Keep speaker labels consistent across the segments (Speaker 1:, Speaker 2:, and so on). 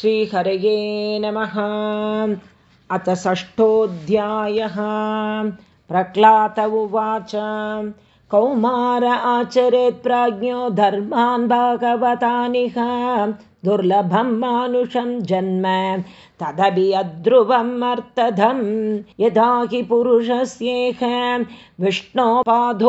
Speaker 1: श्रीहरये नमः। अथ षष्ठोऽध्यायः। प्रह्लात उवाच। कौमार आचरेत् प्राज्ञो धर्मान् भागवतानिह। दुर्लभं मानुषं जन्म। तदपि अध्रुवम् अर्थधं यदा हि पुरुषस्येह विष्णोपाधोपसर्पणं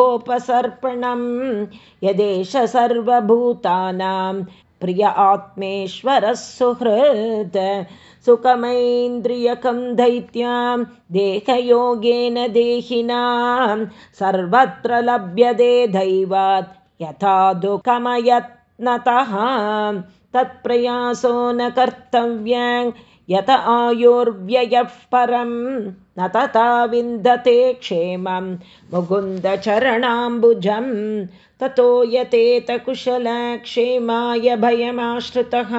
Speaker 1: यदेष सर्वभूतानां प्रिय आत्मेश्वरः सुहृत्। सुखमैन्द्रियकं दैत्यां देहयोगेन देहिनां सर्वत्र लभ्यते दैवात् यथा दुःखमयत्नतः। तत्प्रयासो न कर्तव्यं यत आयुर्व्ययः परं न तथा विन्दते क्षेमं मुकुन्दचरणाम्बुजं ततो यतेतकुशलक्षेमाय भयमाश्रितः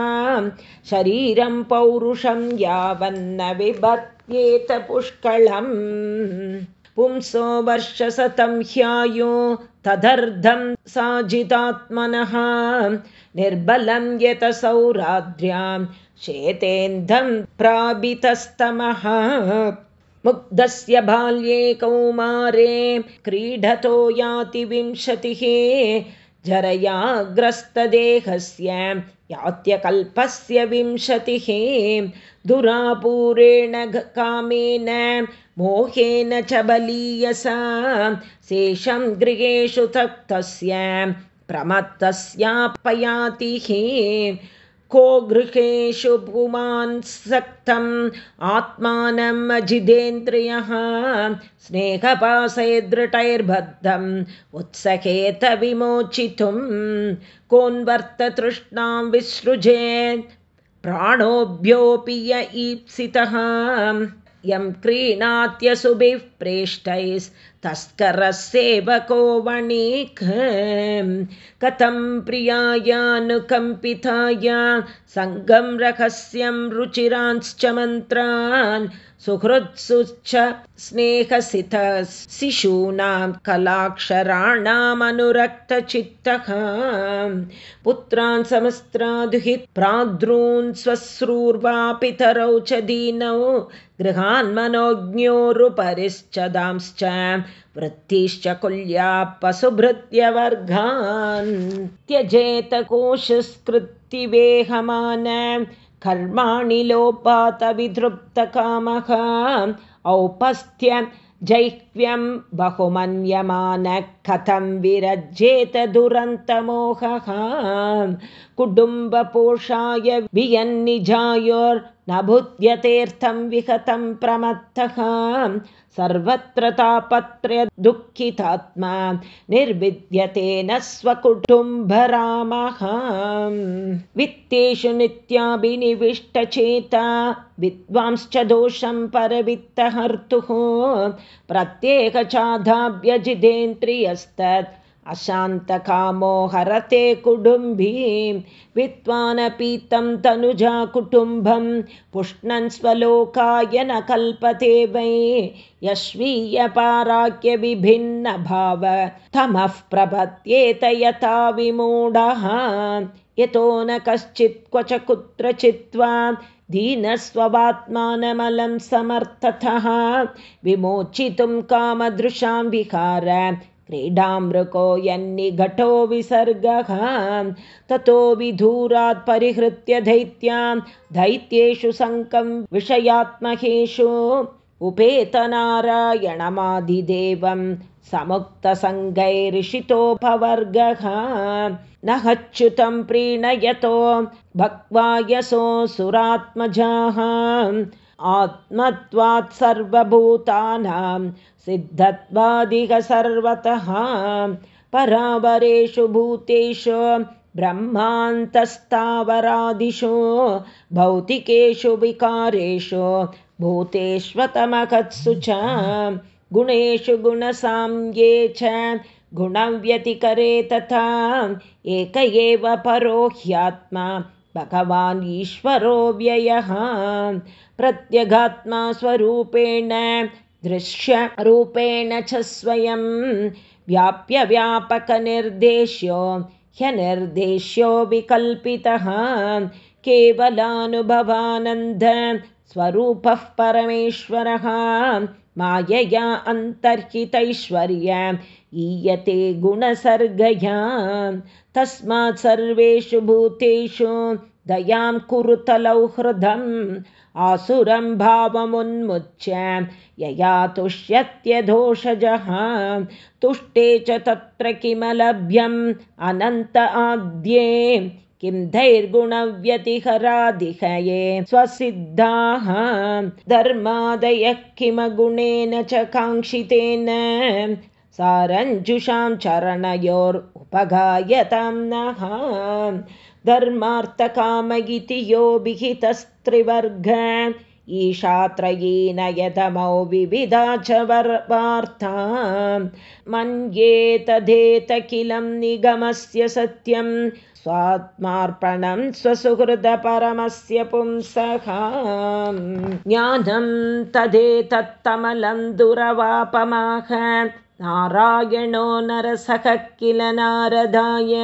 Speaker 1: शरीरं पौरुषं यावन्न बिभत्येत पुष्कळम् पुंसो वर्षशतं ह्यायो तदर्धं साजितात्मनः निर्बलं यत सौराद्र्यां शेतेन्धं प्राभितस्तमः मुग्धस्य बाल्ये कौमारे क्रीडतो याति विंशतिः जरयाग्रस्तदेहस्य यात्यकल्पस्य विंशतिः। दुरापूरेण कामेन मोहेन च बलीयसा। शेषं गृहेषु तप्तस्य प्रमत्तस्यापयातिः को गृहेषु पुमान्सक्तम् आत्मानम् अजिदेन्द्रियः स्नेहपाशैर्दृटैर्बद्धम् उत्सहेत विमोचितुं कोन्वर्ततृष्णां विसृजेत् प्राणोभ्योऽपि य ईप्सितः यं क्रीणात्यसुभिः प्रेष्टैस्तस्करः सेवको वणिक्। कथं प्रियायानुकम्पिताय सङ्गं रहस्यं रुचिरांश्च मन्त्रान् सुहृत्सुच्च स्नेहसितः शिशूनां कलाक्षराणामनुरक्तचित्तः। पुत्रान् समस्त्रादुहित् प्राद्रून् स्वश्रूर्वापितरौ च दीनौ गृहान्मनोज्ञोरुपरिश्चदांश्च वृत्तिश्च कुल्या पशुभृत्यवर्गान् त्यजेत कोशस्कृतिवेहमान कर्माणि लोपातविधृप्तकामः औपस्थ्य जैह्व्यं बहुमन्यमानः कथं विरज्येत दुरन्तमोहः। कुटुम्बपोषाय वियन्निजायोर्न बुध्यतेऽर्थं विहतं प्रमत्तः सर्वत्र तापत्र दुःखितात्मा निर्विद्यते न स्वकुटुम्बरामः वित्तेषु नित्याभिनिविष्टचेता विद्वांश्च दोषं परवित्तहर्तुः प्रत्येकचाधाभ्यजितेन्द्रियस्तत् अशान्तकामो हरते कुटुम्बीं विद्वानपीतं तनुजा कुटुम्बं पुष्णन् स्वलोकाय न कल्पते वै यस्वीयपाराख्यविभिन्नभाव तमः प्रपद्येत यथा विमूढः यतो न कश्चित् क्वच कुत्रचित्वा दीनस्ववात्मानमलं समर्थतः विमोचितुं कामदृशां विहार क्रीडामृको यन्निघटो विसर्गः। ततो विधूरात् परिहृत्य दैत्यां दैत्येषु शङ्कं विषयात्महेषु उपेतनारायणमादिदेवं समुक्तसङ्गैरिषितोपवर्गः न हच्युतं प्रीणयतो भक्वायसो सुरात्मजाः आत्मत्वात् सर्वभूतानां सिद्धत्वादिह सर्वतः परावरेषु भूतेषु ब्रह्मान्तस्तावरादिषु भौतिकेषु विकारेषु भूतेष्वतमकत्सु च गुणेषु गुणसाम्ये च गुणव्यतिकरे तथा एक एव परो ह्यात्मा भगवान् ईश्वरो व्ययः। प्रत्यगात्मा स्वरूपेण दृश्यरूपेण च स्वयं। व्याप्यव्यापकनिर्देश्यो ह्यनिर्देश्यो विकल्पितः। केवलानुभवानन्द स्वरूपः परमेश्वरः मायया अन्तर्हितैश्वर्य ईयते गुणसर्गया। तस्मात् सर्वेषु भूतेषु दयां कुरुतलौ हृदम् आसुरं भावमुन्मुच्य यया तुष्यत्यधोषजः तुष्टे च तत्र किमलभ्यम् अनन्त आद्ये किं धैर्गुणव्यतिहरादिहये? स्वसिद्धाः धर्मादयः किमगुणेन च काङ्क्षितेन? सारञ्जुषां चरणयोरुपगायतां नः। धर्मार्थकामयिति यो विहितस्त्रिवर्ग। ईशात्रयेन यतमौ विविधा च वर्वार्था। मन्येतदेतखिलं निगमस्य सत्यं स्वात्मार्पणं स्वसुहृदपरमस्य पुंसः ज्ञानं तदेतत्तमलं दुरवापमाह। नारायणो नरसः किल नारदाय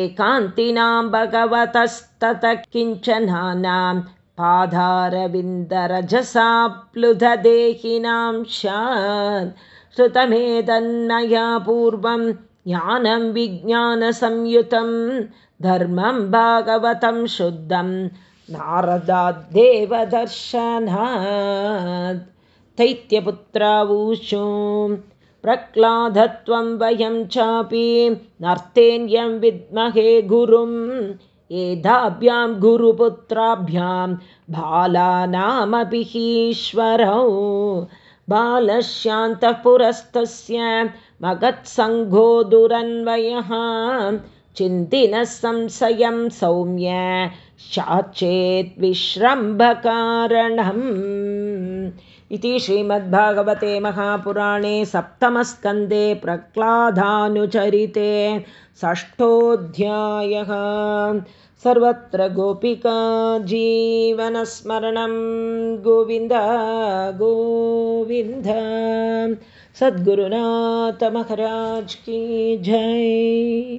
Speaker 1: एकान्तिनां भगवतस्ततः किञ्चनानां पादारविन्दरजसाप्लुधदेहिनां स्यात् श्रुतमेतन्मया पूर्वं ज्ञानं विज्ञानसंयुतं धर्मं भागवतं शुद्धं नारदाद्देवदर्शनात्। दैत्यपुत्रावूषु प्रह्लादत्वं वयं चापि नर्तेन्यं विद्महे गुरुं एताभ्यां गुरुपुत्राभ्यां बालानामपि हीश्वरौ बालशान्तः पुरस्तस्य मगत्सङ्घो दुरन्वयः। चिन्तिनः संशयं सौम्य शाचेद्विश्रम्भकारणम् इति श्रीमद्भागवते महापुराणे सप्तमस्कन्दे प्रह्लादानुचरिते षष्ठोऽध्यायः। सर्वत्र गोपिका जीवनस्मरणं गोविन्द गोविन्द। सद्गुरुनाथमहराज की जय